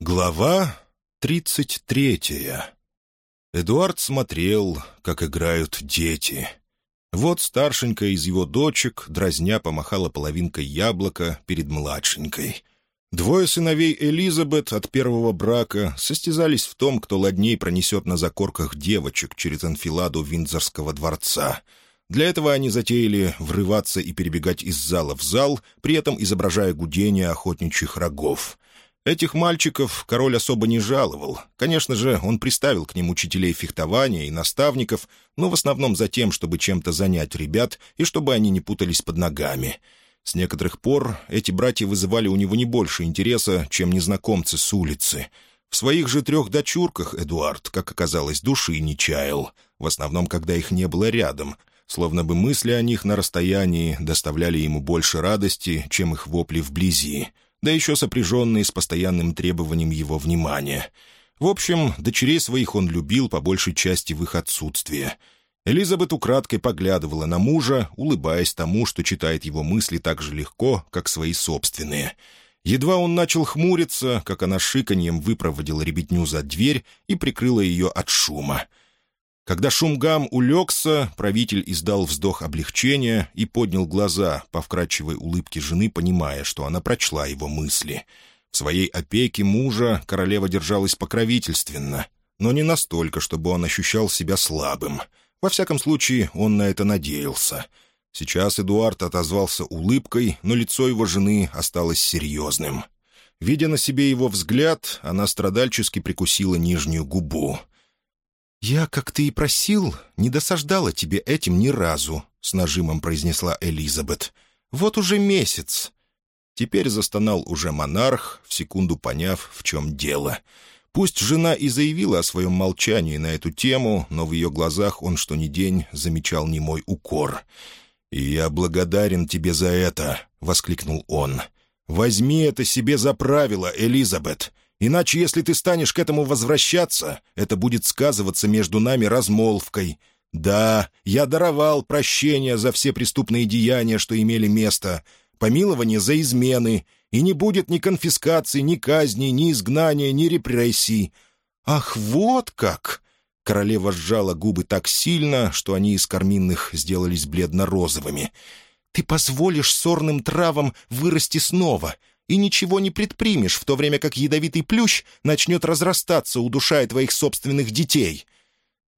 Глава 33 Эдуард смотрел, как играют дети. Вот старшенькая из его дочек дразня помахала половинкой яблока перед младшенькой. Двое сыновей Элизабет от первого брака состязались в том, кто ладней пронесет на закорках девочек через анфиладу Виндзорского дворца. Для этого они затеяли врываться и перебегать из зала в зал, при этом изображая гудение охотничьих рогов — Этих мальчиков король особо не жаловал. Конечно же, он приставил к ним учителей фехтования и наставников, но в основном за тем, чтобы чем-то занять ребят и чтобы они не путались под ногами. С некоторых пор эти братья вызывали у него не больше интереса, чем незнакомцы с улицы. В своих же трех дочурках Эдуард, как оказалось, души не чаял, в основном, когда их не было рядом, словно бы мысли о них на расстоянии доставляли ему больше радости, чем их вопли вблизи да еще сопряженные с постоянным требованием его внимания. В общем, дочерей своих он любил по большей части в их отсутствие. Элизабет украдкой поглядывала на мужа, улыбаясь тому, что читает его мысли так же легко, как свои собственные. Едва он начал хмуриться, как она шиканьем выпроводила ребятню за дверь и прикрыла ее от шума — когда шумгам улегся, правитель издал вздох облегчения и поднял глаза по вкрадчивой улыбке жены, понимая, что она прочла его мысли. В своей опеке мужа королева держалась покровительственно, но не настолько, чтобы он ощущал себя слабым. Во всяком случае, он на это надеялся. Сейчас Эдуард отозвался улыбкой, но лицо его жены осталось серьезным. Видя на себе его взгляд, она страдальчески прикусила нижнюю губу — «Я, как ты и просил, не досаждала тебе этим ни разу», — с нажимом произнесла Элизабет. «Вот уже месяц». Теперь застонал уже монарх, в секунду поняв, в чем дело. Пусть жена и заявила о своем молчании на эту тему, но в ее глазах он что ни день замечал немой укор. «И я благодарен тебе за это», — воскликнул он. «Возьми это себе за правило, Элизабет. Иначе, если ты станешь к этому возвращаться, это будет сказываться между нами размолвкой. Да, я даровал прощение за все преступные деяния, что имели место, помилование за измены, и не будет ни конфискации, ни казни, ни изгнания, ни репрессий. Ах, вот как!» Королева сжала губы так сильно, что они из карминных сделались бледно-розовыми. «Ты позволишь сорным травам вырасти снова, и ничего не предпримешь, в то время как ядовитый плющ начнет разрастаться, удушая твоих собственных детей».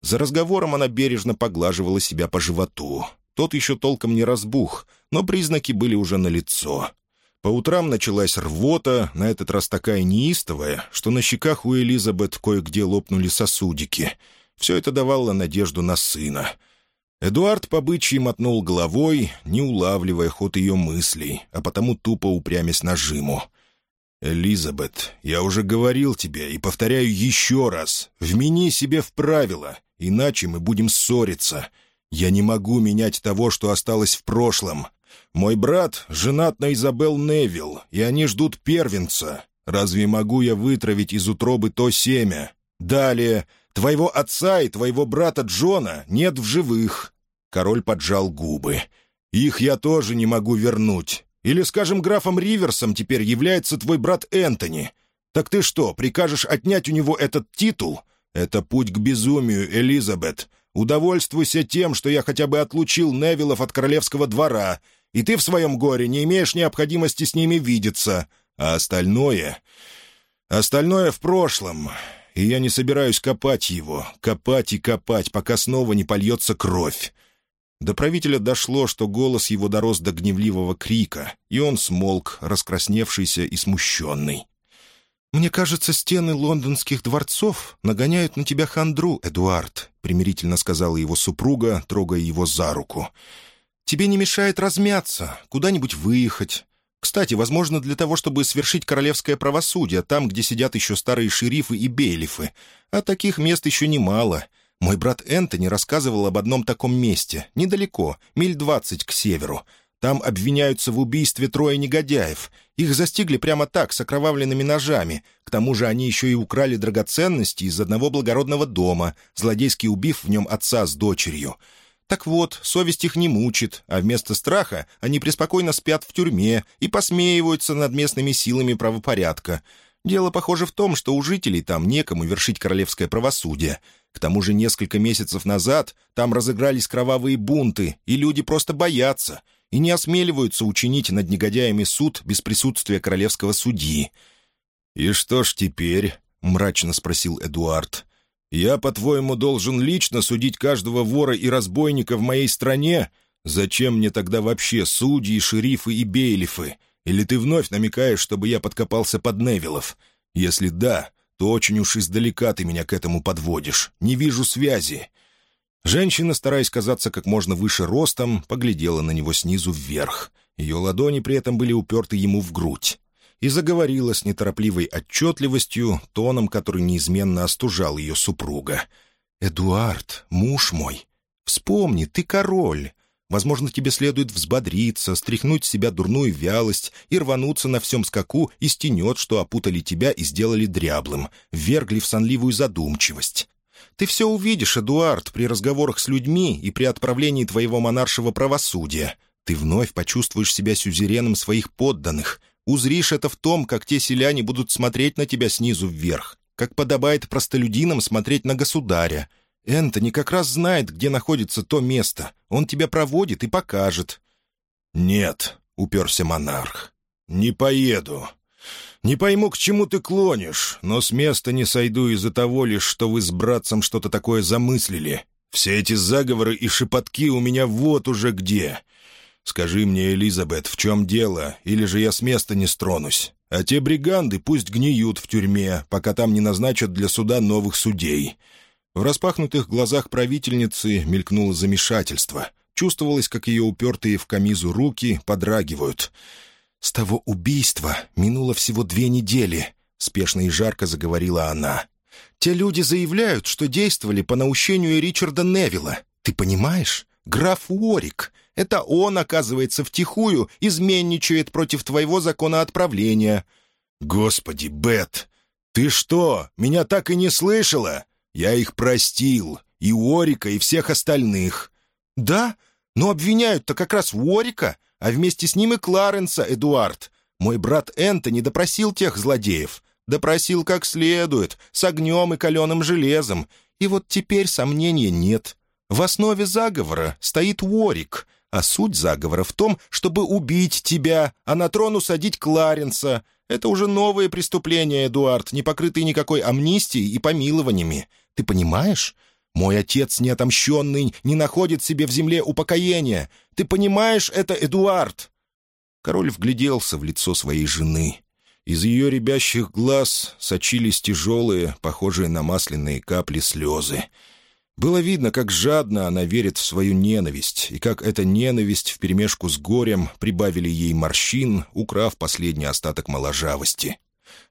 За разговором она бережно поглаживала себя по животу. Тот еще толком не разбух, но признаки были уже налицо. По утрам началась рвота, на этот раз такая неистовая, что на щеках у Элизабет кое-где лопнули сосудики. Все это давало надежду на сына — Эдуард по бычьи мотнул головой, не улавливая ход ее мыслей, а потому тупо упрямясь нажиму. «Элизабет, я уже говорил тебе и повторяю еще раз. Вмени себе в правила, иначе мы будем ссориться. Я не могу менять того, что осталось в прошлом, мой брат женат на Изабел Невилл, и они ждут первенца. Разве могу я вытравить из утробы то семя? Далее, Твоего отца и твоего брата Джона нет в живых». Король поджал губы. «Их я тоже не могу вернуть. Или, скажем, графом Риверсом теперь является твой брат Энтони. Так ты что, прикажешь отнять у него этот титул? Это путь к безумию, Элизабет. Удовольствуйся тем, что я хотя бы отлучил Невилов от королевского двора, и ты в своем горе не имеешь необходимости с ними видеться. А остальное... Остальное в прошлом и я не собираюсь копать его, копать и копать, пока снова не польется кровь». До правителя дошло, что голос его дорос до гневливого крика, и он смолк, раскрасневшийся и смущенный. «Мне кажется, стены лондонских дворцов нагоняют на тебя хандру, Эдуард», — примирительно сказала его супруга, трогая его за руку. «Тебе не мешает размяться, куда-нибудь выехать, кстати, возможно, для того, чтобы свершить королевское правосудие, там, где сидят еще старые шерифы и бейлифы. А таких мест еще немало. Мой брат Энтони рассказывал об одном таком месте, недалеко, миль двадцать к северу. Там обвиняются в убийстве трое негодяев. Их застигли прямо так, с окровавленными ножами. К тому же они еще и украли драгоценности из одного благородного дома, злодейски убив в нем отца с дочерью. Так вот, совесть их не мучит, а вместо страха они преспокойно спят в тюрьме и посмеиваются над местными силами правопорядка. Дело, похоже, в том, что у жителей там некому вершить королевское правосудие. К тому же несколько месяцев назад там разыгрались кровавые бунты, и люди просто боятся и не осмеливаются учинить над негодяями суд без присутствия королевского судьи. «И что ж теперь?» — мрачно спросил Эдуард. «Я, по-твоему, должен лично судить каждого вора и разбойника в моей стране? Зачем мне тогда вообще судьи, шерифы и бейлифы? Или ты вновь намекаешь, чтобы я подкопался под Невилов? Если да, то очень уж издалека ты меня к этому подводишь. Не вижу связи». Женщина, стараясь казаться как можно выше ростом, поглядела на него снизу вверх. Ее ладони при этом были уперты ему в грудь и заговорила с неторопливой отчетливостью, тоном, который неизменно остужал ее супруга. «Эдуард, муж мой, вспомни, ты король. Возможно, тебе следует взбодриться, стряхнуть с себя дурную вялость и рвануться на всем скаку И стенет, что опутали тебя и сделали дряблым, ввергли в сонливую задумчивость». «Ты все увидишь, Эдуард, при разговорах с людьми и при отправлении твоего монаршего правосудия. Ты вновь почувствуешь себя сюзереном своих подданных, Узришь это в том, как те селяне будут смотреть на тебя снизу вверх, как подобает простолюдинам смотреть на государя. Энтони как раз знает, где находится то место. Он тебя проводит и покажет». «Нет», — уперся монарх, — «не поеду. Не пойму, к чему ты клонишь, но с места не сойду из-за того лишь, что вы с братцем что-то такое замыслили. Все эти заговоры и шепотки у меня вот уже где. Скажи мне, Элизабет, в чем дело, или же я с места не стронусь. А те бриганды пусть гниют в тюрьме, пока там не назначат для суда новых судей». В распахнутых глазах правительницы мелькнуло замешательство. Чувствовалось, как ее упертые в камизу руки подрагивают. «С того убийства минуло всего две недели», — спешно и жарко заговорила она. «Те люди заявляют, что действовали по наущению Ричарда Невилла. Ты понимаешь? Граф Уорик. Это он, оказывается, втихую изменничает против твоего закона отправления». «Господи, Бет, ты что, меня так и не слышала? Я их простил, и Уорика, и всех остальных». «Да? Но обвиняют-то как раз Уорика, а вместе с ним и Кларенса, Эдуард. Мой брат Энтони допросил тех злодеев. Допросил как следует, с огнем и каленым железом. И вот теперь сомнения нет. В основе заговора стоит Уорик». А суть заговора в том, чтобы убить тебя, а на трон усадить Кларенса. Это уже новые преступления, Эдуард, не покрытые никакой амнистией и помилованиями. Ты понимаешь? Мой отец неотомщенный не находит себе в земле упокоения. Ты понимаешь это, Эдуард?» Король вгляделся в лицо своей жены. Из ее рябящих глаз сочились тяжелые, похожие на масляные капли слезы. Было видно, как жадно она верит в свою ненависть, и как эта ненависть вперемешку с горем прибавили ей морщин, украв последний остаток моложавости.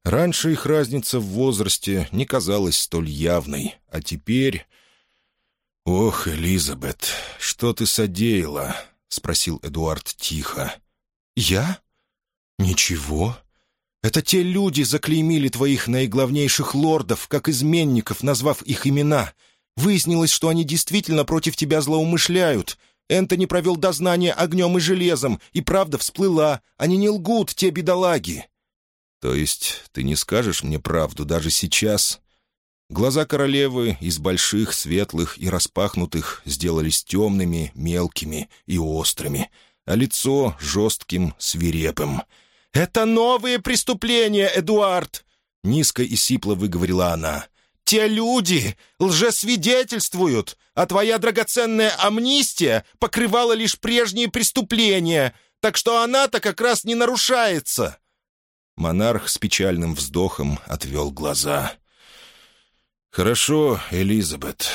Раньше их разница в возрасте не казалась столь явной, а теперь... «Ох, Элизабет, что ты содеяла?» — спросил Эдуард тихо. «Я? Ничего. Это те люди заклеймили твоих наиглавнейших лордов, как изменников, назвав их имена». Выяснилось, что они действительно против тебя злоумышляют. Энтони провел дознание огнем и железом, и правда всплыла. Они не лгут, те бедолаги». «То есть ты не скажешь мне правду даже сейчас?» Глаза королевы из больших, светлых и распахнутых сделались темными, мелкими и острыми, а лицо — жестким, свирепым. «Это новые преступления, Эдуард!» — низко и сипло выговорила она. Те люди лжесвидетельствуют, а твоя драгоценная амнистия покрывала лишь прежние преступления, так что она-то как раз не нарушается». Монарх с печальным вздохом отвел глаза. «Хорошо, Элизабет,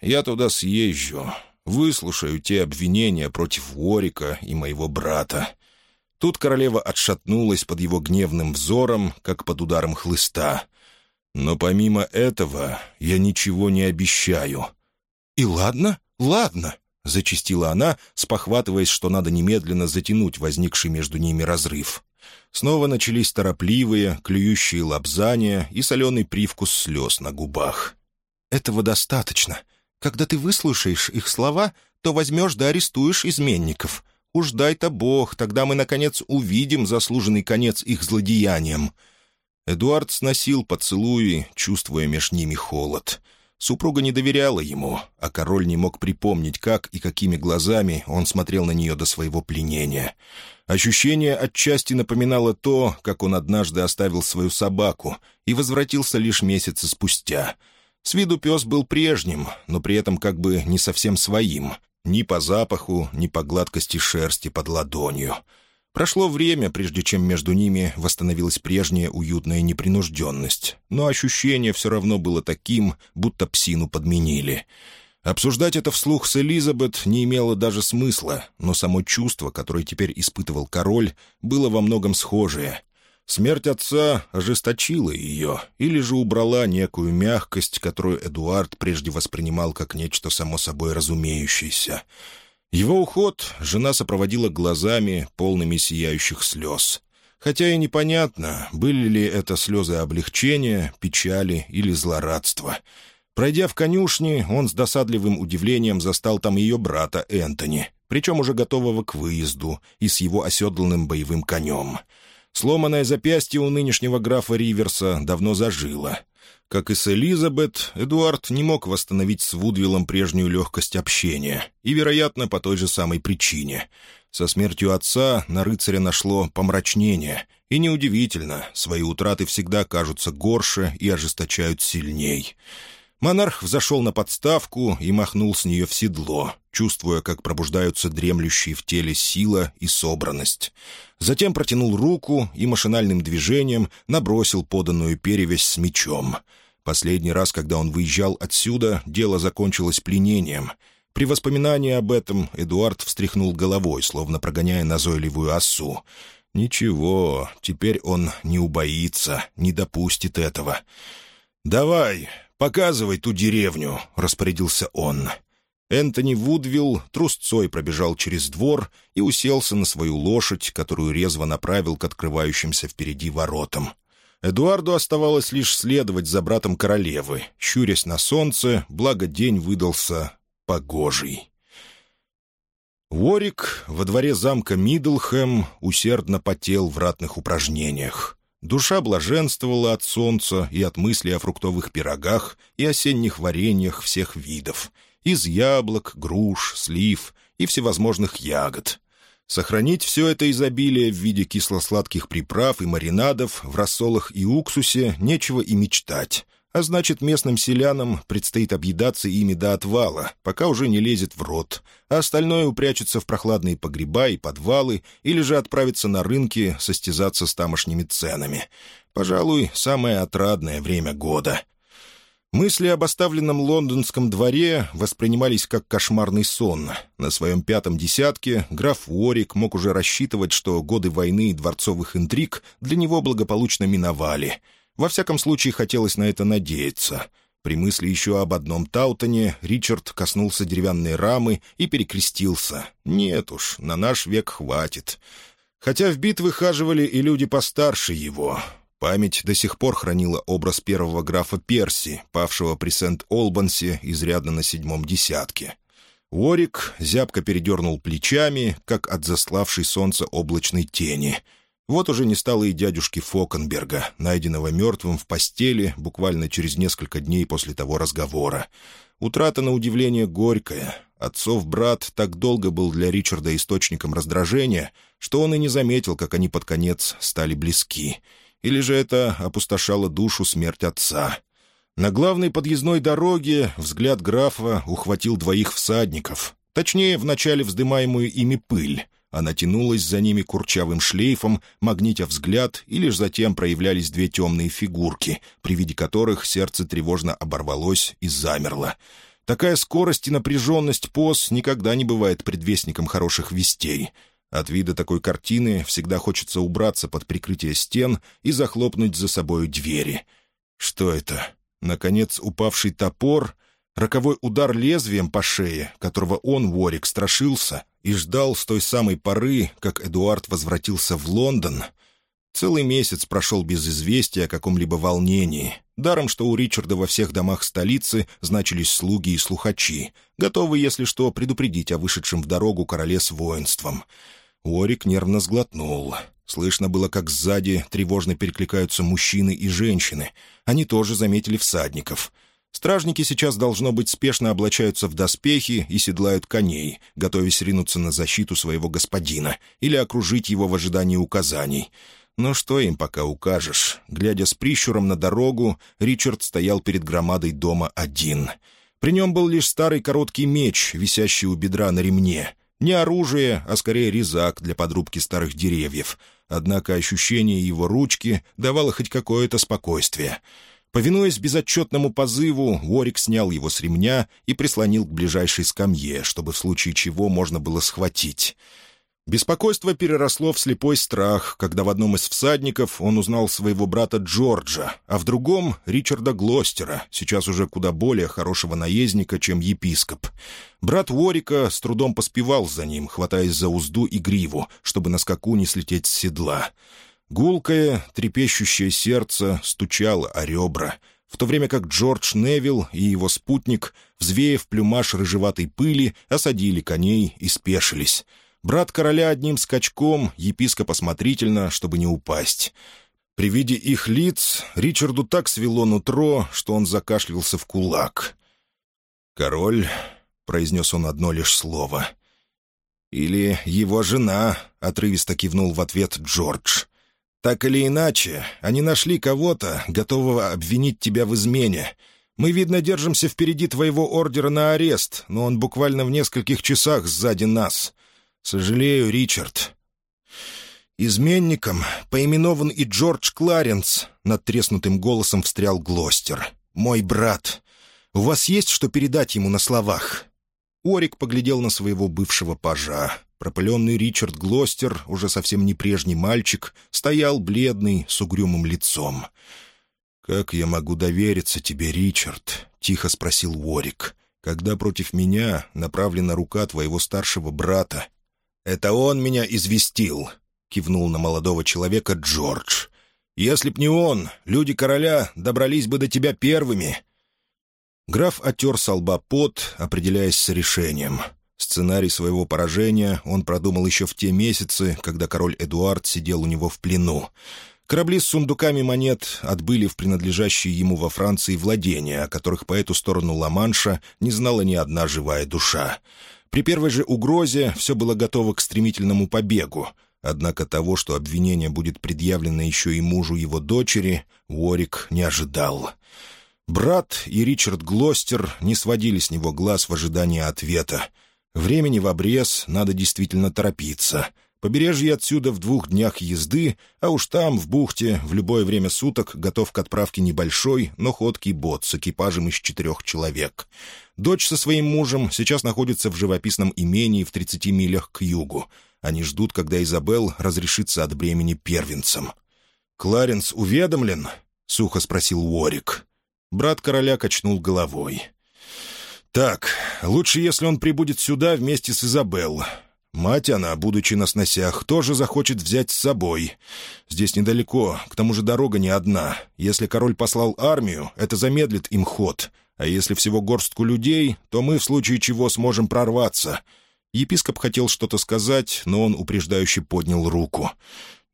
я туда съезжу, выслушаю те обвинения против Уорика и моего брата». Тут королева отшатнулась под его гневным взором, как под ударом хлыста. Но помимо этого я ничего не обещаю». «И ладно, ладно», — зачистила она, спохватываясь, что надо немедленно затянуть возникший между ними разрыв. Снова начались торопливые, клюющие лапзания и соленый привкус слез на губах. «Этого достаточно. Когда ты выслушаешь их слова, то возьмешь да арестуешь изменников. Уж дай-то Бог, тогда мы, наконец, увидим заслуженный конец их злодеяниям. Эдуард сносил поцелуи, чувствуя меж ними холод. Супруга не доверяла ему, а король не мог припомнить, как и какими глазами он смотрел на нее до своего пленения. Ощущение отчасти напоминало то, как он однажды оставил свою собаку и возвратился лишь месяцы спустя. С виду пес был прежним, но при этом как бы не совсем своим, ни по запаху, ни по гладкости шерсти под ладонью — Прошло время, прежде чем между ними восстановилась прежняя уютная непринужденность, но ощущение все равно было таким, будто псину подменили. Обсуждать это вслух с Элизабет не имело даже смысла, но само чувство, которое теперь испытывал король, было во многом схожее. Смерть отца ожесточила ее или же убрала некую мягкость, которую Эдуард прежде воспринимал как нечто само собой разумеющееся — его уход жена сопроводила глазами, полными сияющих слез. Хотя и непонятно, были ли это слезы облегчения, печали или злорадства. Пройдя в конюшни, он с досадливым удивлением застал там ее брата Энтони, причем уже готового к выезду и с его оседланным боевым конем. Сломанное запястье у нынешнего графа Риверса давно зажило — как и с Элизабет, Эдуард не мог восстановить с Вудвиллом прежнюю легкость общения, и, вероятно, по той же самой причине. Со смертью отца на рыцаря нашло помрачнение, и неудивительно, свои утраты всегда кажутся горше и ожесточают сильней. Монарх взошел на подставку и махнул с нее в седло, чувствуя, как пробуждаются дремлющие в теле сила и собранность. Затем протянул руку и машинальным движением набросил поданную перевязь с мечом — Последний раз, когда он выезжал отсюда, дело закончилось пленением. При воспоминании об этом Эдуард встряхнул головой, словно прогоняя назойливую осу. «Ничего, теперь он не убоится, не допустит этого». «Давай, показывай ту деревню», — распорядился он. Энтони Вудвилл трусцой пробежал через двор и уселся на свою лошадь, которую резво направил к открывающимся впереди воротам, Эдуарду оставалось лишь следовать за братом королевы, щурясь на солнце, благо день выдался погожий. Уорик во дворе замка Мидлхэм усердно потел в ратных упражнениях. Душа блаженствовала от солнца и от мысли о фруктовых пирогах и осенних вареньях всех видов — из яблок, груш, слив и всевозможных ягод, Сохранить все это изобилие в виде кисло-сладких приправ и маринадов в рассолах и уксусе нечего и мечтать. А значит, местным селянам предстоит объедаться ими до отвала, пока уже не лезет в рот, а остальное упрячется в прохладные погреба и подвалы или же отправится на рынки состязаться с тамошними ценами. Пожалуй, самое отрадное время года — Мысли об оставленном лондонском дворе воспринимались как кошмарный сон. На своем пятом десятке граф Уорик мог уже рассчитывать, что годы войны и дворцовых интриг для него благополучно миновали. Во всяком случае, хотелось на это надеяться. При мысли еще об одном Таутоне Ричард коснулся деревянной рамы и перекрестился. «Нет уж, на наш век хватит». Хотя в битвы хаживали и люди постарше его — Память до сих пор хранила образ первого графа Перси, павшего при Сент-Олбансе изрядно на седьмом десятке. Уорик зябко передернул плечами, как от заславшей солнца облачной тени. Вот уже не стало и дядюшки Фокенберга, найденного мертвым в постели буквально через несколько дней после того разговора. Утрата, на удивление, горькая. Отцов брат так долго был для Ричарда источником раздражения, что он и не заметил, как они под конец стали близки — или же это опустошало душу смерть отца? На главной подъездной дороге взгляд графа ухватил двоих всадников, точнее, вначале вздымаемую ими пыль. Она тянулась за ними курчавым шлейфом, магнитя взгляд, и лишь затем проявлялись две темные фигурки, при виде которых сердце тревожно оборвалось и замерло. Такая скорость и напряженность поз никогда не бывает предвестником хороших вестей — от вида такой картины всегда хочется убраться под прикрытие стен и захлопнуть за собой двери. Что это? Наконец упавший топор, роковой удар лезвием по шее, которого он, Ворик, страшился и ждал с той самой поры, как Эдуард возвратился в Лондон. Целый месяц прошел без известия о каком-либо волнении. Даром, что у Ричарда во всех домах столицы значились слуги и слухачи, готовые, если что, предупредить о вышедшем в дорогу короле с воинством — Орик нервно сглотнул. Слышно было, как сзади тревожно перекликаются мужчины и женщины. Они тоже заметили всадников. Стражники сейчас, должно быть, спешно облачаются в доспехи и седлают коней, готовясь ринуться на защиту своего господина или окружить его в ожидании указаний. Но что им пока укажешь? Глядя с прищуром на дорогу, Ричард стоял перед громадой дома один. При нем был лишь старый короткий меч, висящий у бедра на ремне — не оружие, а скорее резак для подрубки старых деревьев. Однако ощущение его ручки давало хоть какое-то спокойствие. Повинуясь безотчетному позыву, Уорик снял его с ремня и прислонил к ближайшей скамье, чтобы в случае чего можно было схватить. Беспокойство переросло в слепой страх, когда в одном из всадников он узнал своего брата Джорджа, а в другом — Ричарда Глостера, сейчас уже куда более хорошего наездника, чем епископ. Брат Уорика с трудом поспевал за ним, хватаясь за узду и гриву, чтобы на скаку не слететь с седла. Гулкое, трепещущее сердце стучало о ребра, в то время как Джордж Невилл и его спутник, взвеяв плюмаж рыжеватой пыли, осадили коней и спешились — Брат короля одним скачком, епископ осмотрительно, чтобы не упасть. При виде их лиц Ричарду так свело нутро, что он закашлялся в кулак. «Король», — произнес он одно лишь слово. «Или его жена», — отрывисто кивнул в ответ Джордж. «Так или иначе, они нашли кого-то, готового обвинить тебя в измене. Мы, видно, держимся впереди твоего ордера на арест, но он буквально в нескольких часах сзади нас. «Сожалею, Ричард. Изменником поименован и Джордж Кларенс», — надтреснутым голосом встрял Глостер. «Мой брат. У вас есть что передать ему на словах?» Орик поглядел на своего бывшего пажа. Пропыленный Ричард Глостер, уже совсем не прежний мальчик, стоял бледный, с угрюмым лицом. «Как я могу довериться тебе, Ричард?» — тихо спросил Уорик. «Когда против меня направлена рука твоего старшего брата, «Это он меня известил», — кивнул на молодого человека Джордж. «Если б не он, люди короля добрались бы до тебя первыми». Граф отер со лба пот, определяясь с решением. Сценарий своего поражения он продумал еще в те месяцы, когда король Эдуард сидел у него в плену. Корабли с сундуками монет отбыли в принадлежащие ему во Франции владения, о которых по эту сторону Ла-Манша не знала ни одна живая душа. При первой же угрозе все было готово к стремительному побегу. Однако того, что обвинение будет предъявлено еще и мужу его дочери, Уорик не ожидал. Брат и Ричард Глостер не сводили с него глаз в ожидании ответа. Времени в обрез, надо действительно торопиться — Побережье отсюда в двух днях езды, а уж там, в бухте, в любое время суток готов к отправке небольшой, но ходкий бот с экипажем из четырех человек. Дочь со своим мужем сейчас находится в живописном имении в 30 милях к югу. Они ждут, когда Изабелл разрешится от бремени первенцем. «Кларенс уведомлен?» — сухо спросил Уорик. Брат короля качнул головой. «Так, лучше, если он прибудет сюда вместе с Изабелл. Мать она, будучи на сносях, тоже захочет взять с собой. Здесь недалеко, к тому же дорога не одна. Если король послал армию, это замедлит им ход. А если всего горстку людей, то мы в случае чего сможем прорваться». Епископ хотел что-то сказать, но он упреждающе поднял руку.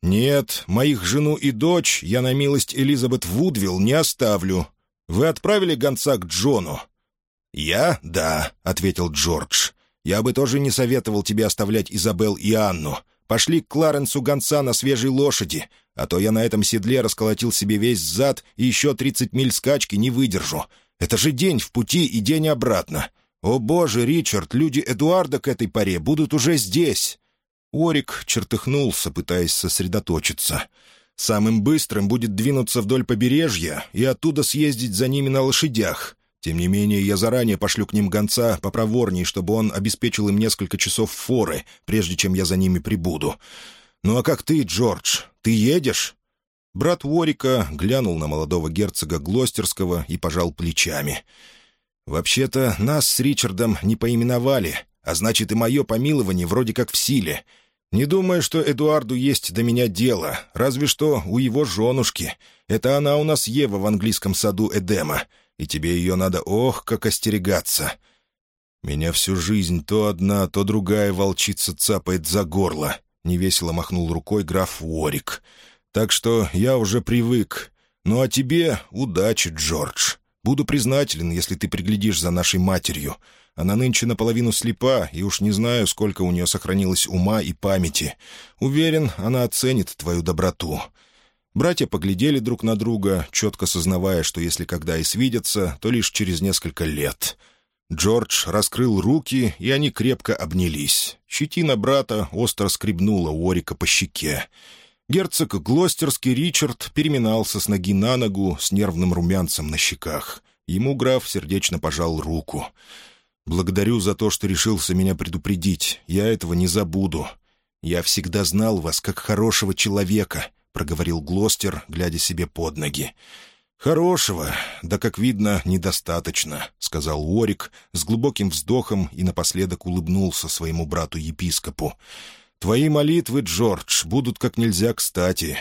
«Нет, моих жену и дочь я на милость Элизабет Вудвилл не оставлю. Вы отправили гонца к Джону?» «Я? Да», — ответил Джордж. Я бы тоже не советовал тебе оставлять Изабел и Анну. Пошли к Кларенсу гонца на свежей лошади, а то я на этом седле расколотил себе весь зад и еще 30 миль скачки не выдержу. Это же день в пути и день обратно. О боже, Ричард, люди Эдуарда к этой паре будут уже здесь!» Орик чертыхнулся, пытаясь сосредоточиться. «Самым быстрым будет двинуться вдоль побережья и оттуда съездить за ними на лошадях. Тем не менее, я заранее пошлю к ним гонца попроворней, чтобы он обеспечил им несколько часов форы, прежде чем я за ними прибуду. Ну а как ты, Джордж, ты едешь?» Брат Уорика глянул на молодого герцога Глостерского и пожал плечами. «Вообще-то нас с Ричардом не поименовали, а значит и мое помилование вроде как в силе. Не думаю, что Эдуарду есть до меня дело, разве что у его женушки. Это она у нас Ева в английском саду Эдема» и тебе ее надо, ох, как остерегаться. Меня всю жизнь то одна, то другая волчица цапает за горло, — невесело махнул рукой граф Уорик. Так что я уже привык. Ну а тебе удачи, Джордж. Буду признателен, если ты приглядишь за нашей матерью. Она нынче наполовину слепа, и уж не знаю, сколько у нее сохранилось ума и памяти. Уверен, она оценит твою доброту. Братья поглядели друг на друга, четко сознавая, что если когда и свидятся, то лишь через несколько лет. Джордж раскрыл руки, и они крепко обнялись. Щетина брата остро скребнула Уорика по щеке. Герцог Глостерский Ричард переминался с ноги на ногу с нервным румянцем на щеках. Ему граф сердечно пожал руку. «Благодарю за то, что решился меня предупредить. Я этого не забуду. Я всегда знал вас как хорошего человека. — проговорил Глостер, глядя себе под ноги. «Хорошего, да, как видно, недостаточно», — сказал Уорик с глубоким вздохом и напоследок улыбнулся своему брату-епископу. «Твои молитвы, Джордж, будут как нельзя кстати».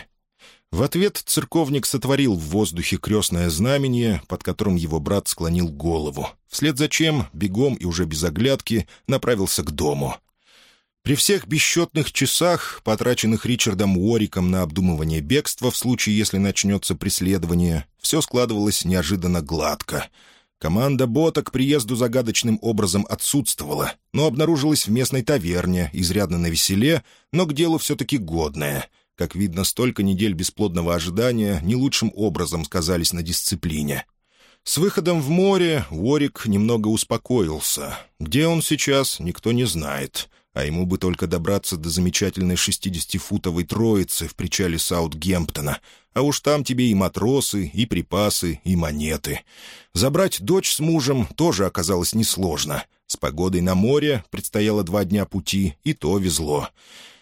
В ответ церковник сотворил в воздухе крестное знамение, под которым его брат склонил голову, вслед за чем, бегом и уже без оглядки, направился к дому, при всех бесчетных часах, потраченных Ричардом Уориком на обдумывание бегства в случае, если начнется преследование, все складывалось неожиданно гладко. Команда бота к приезду загадочным образом отсутствовала, но обнаружилась в местной таверне, изрядно навеселе, но к делу все-таки годная. Как видно, столько недель бесплодного ожидания не лучшим образом сказались на дисциплине. С выходом в море Уорик немного успокоился. Где он сейчас, никто не знает а ему бы только добраться до замечательной шестидесятифутовой троицы в причале Саутгемптона, а уж там тебе и матросы, и припасы, и монеты. Забрать дочь с мужем тоже оказалось несложно. С погодой на море предстояло два дня пути, и то везло.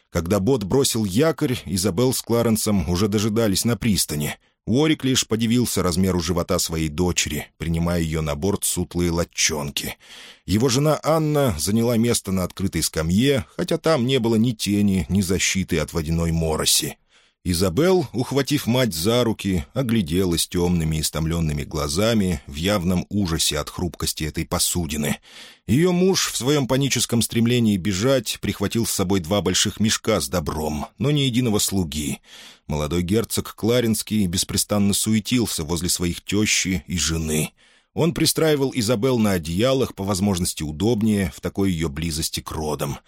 Когда бот бросил якорь, Изабелл с Кларенсом уже дожидались на пристани — Уорик лишь подивился размеру живота своей дочери, принимая ее на борт сутлые латчонки. Его жена Анна заняла место на открытой скамье, хотя там не было ни тени, ни защиты от водяной мороси. Изабел, ухватив мать за руки, огляделась темными и истомленными глазами в явном ужасе от хрупкости этой посудины. Ее муж в своем паническом стремлении бежать прихватил с собой два больших мешка с добром, но ни единого слуги. Молодой герцог Кларинский беспрестанно суетился возле своих тещи и жены. Он пристраивал Изабел на одеялах, по возможности удобнее, в такой ее близости к родам.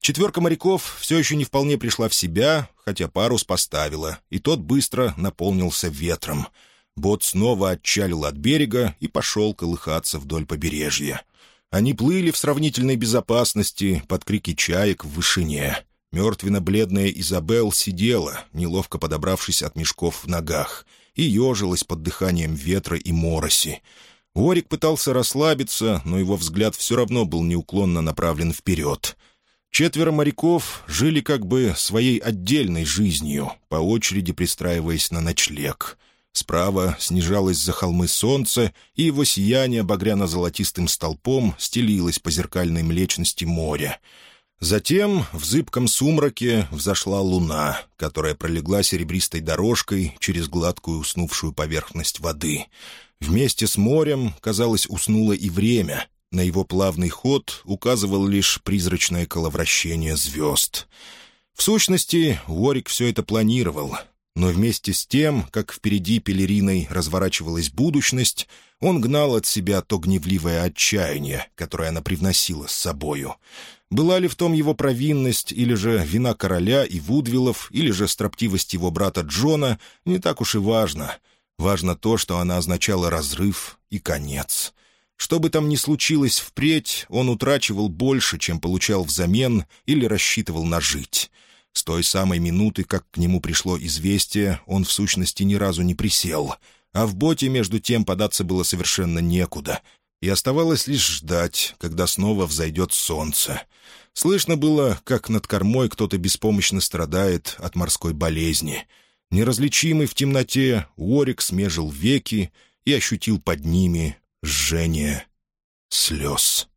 Четверка моряков все еще не вполне пришла в себя, хотя парус поставила, и тот быстро наполнился ветром. Бот снова отчалил от берега и пошел колыхаться вдоль побережья. Они плыли в сравнительной безопасности под крики чаек в вышине. Мертвенно-бледная Изабел сидела, неловко подобравшись от мешков в ногах, и ежилась под дыханием ветра и мороси. Орик пытался расслабиться, но его взгляд все равно был неуклонно направлен вперед. Четверо моряков жили как бы своей отдельной жизнью, по очереди пристраиваясь на ночлег. Справа снижалось за холмы солнце, и его сияние багряно-золотистым столпом стелилось по зеркальной млечности моря. Затем в зыбком сумраке взошла луна, которая пролегла серебристой дорожкой через гладкую уснувшую поверхность воды. Вместе с морем, казалось, уснуло и время, на его плавный ход указывал лишь призрачное коловращение звезд. В сущности, Уорик все это планировал, но вместе с тем, как впереди пелериной разворачивалась будущность, он гнал от себя то гневливое отчаяние, которое она привносила с собою. Была ли в том его провинность, или же вина короля и Вудвиллов, или же строптивость его брата Джона, не так уж и важно. Важно то, что она означала разрыв и конец. Что бы там ни случилось впредь, он утрачивал больше, чем получал взамен или рассчитывал на жить. С той самой минуты, как к нему пришло известие, он в сущности ни разу не присел, а в боте между тем податься было совершенно некуда, и оставалось лишь ждать, когда снова взойдет солнце. Слышно было, как над кормой кто-то беспомощно страдает от морской болезни. Неразличимый в темноте, Уорик смежил веки и ощутил под ними жжение слез.